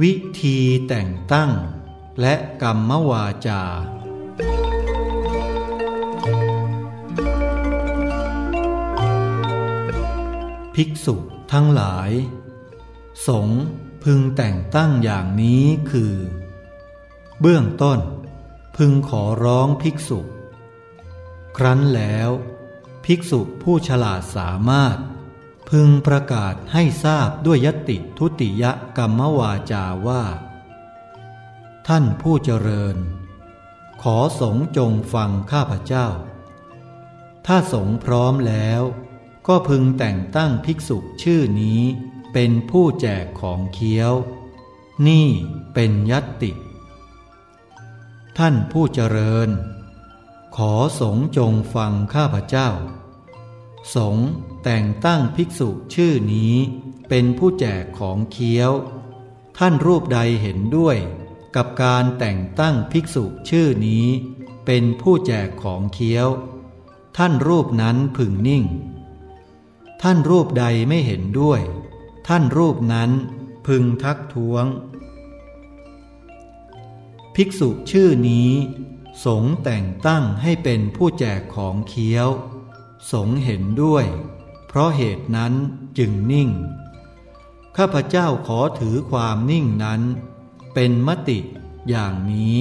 วิธีแต่งตั้ง และกรรมวาจา ภิกษุทั้งหลาย สงพึงแต่งตั้งอย่างนี้คือ เบื้องต้น พึงขอร้องภิกษุ ครั้นแล้ว ภิกษุผู้ฉลาดสามารถ พึงประกาศให้ทราบด้วยยติทุติยกรรมวาจาว่า ท่านผู้เจริญ ขอสงจงฟังข้าพเจ้า ถ้าสงพร้อมแล้ว ก็พึงแต่งตั้งภิกษุชื่อนี้ เป็นผู้แจกของเคี้ยว นี่เป็นยติ ท่านผู้เจริญ ขอสงจงฟังข้าพเจ้า สงแต่งตั้งภิกษุชื่อนี้ เป็นผู้แจกของเคี้ยว ท่านรูปใดเห็นด้วย กับการแต่งตั้งภิกษุชื่อนี้ เป็นผู้แจกของเคี้ยว ท่านรูปนั้นพึงนิ่ง ท่านรูปใดไม่เห็นด้วย ท่านรูปนั้นพึงทักท้วง ภิกษุชื่อนี้ สงแต่งตั้งให้เป็นผู้แจกของเคี้ยว สงเห็นด้วย เพราะเหตุนั้นจึงนิ่ง ข้าพเจ้าขอถือความนิ่งนั้น เป็นมติอย่างนี้